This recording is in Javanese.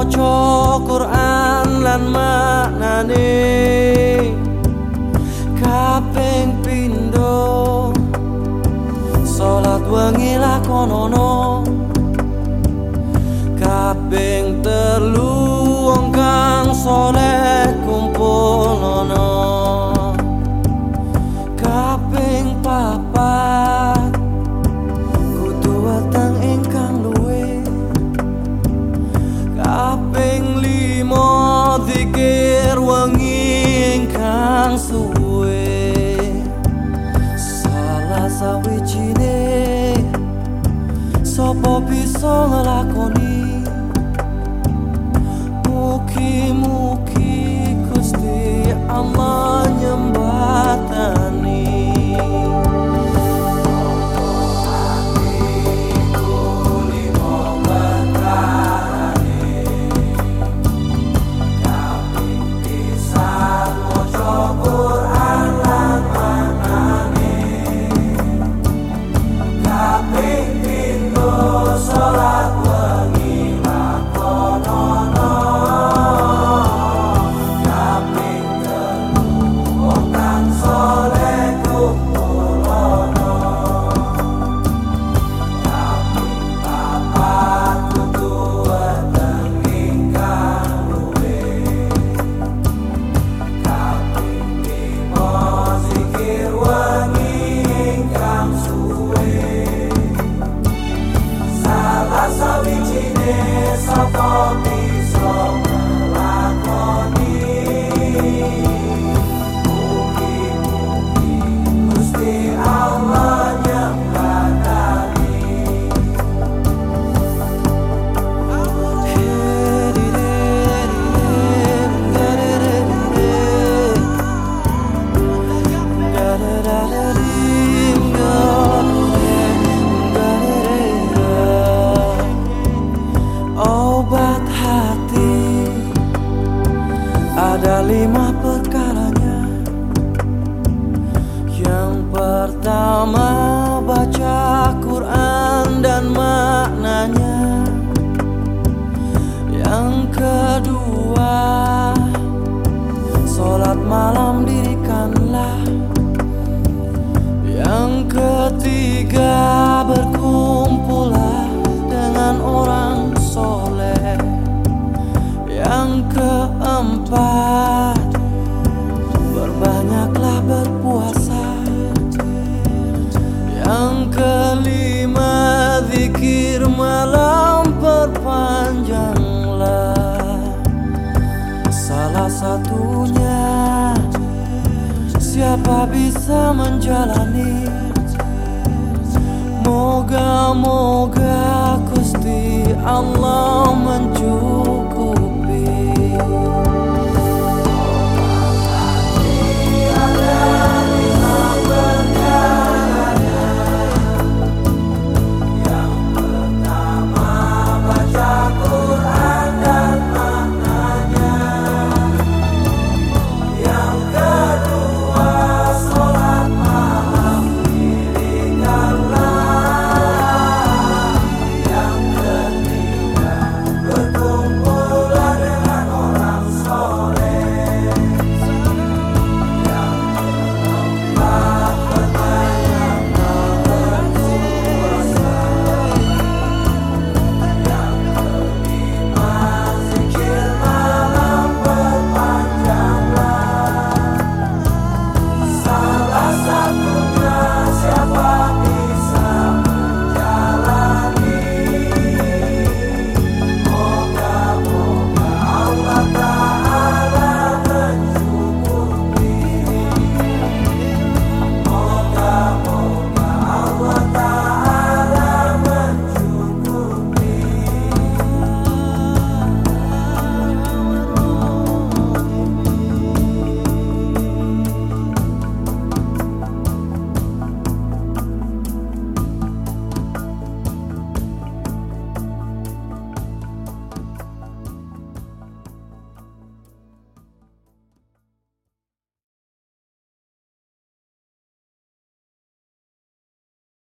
maca Quran lan maknane. Kaping pindho salat wengi lakonono. Kaping telu wong kang saleh sawijine. Sapa bisa nglakoni lima perkaranya. Yang pertama Salah satunya Siapa bisa menjalani? Moga-moga Gusti Allah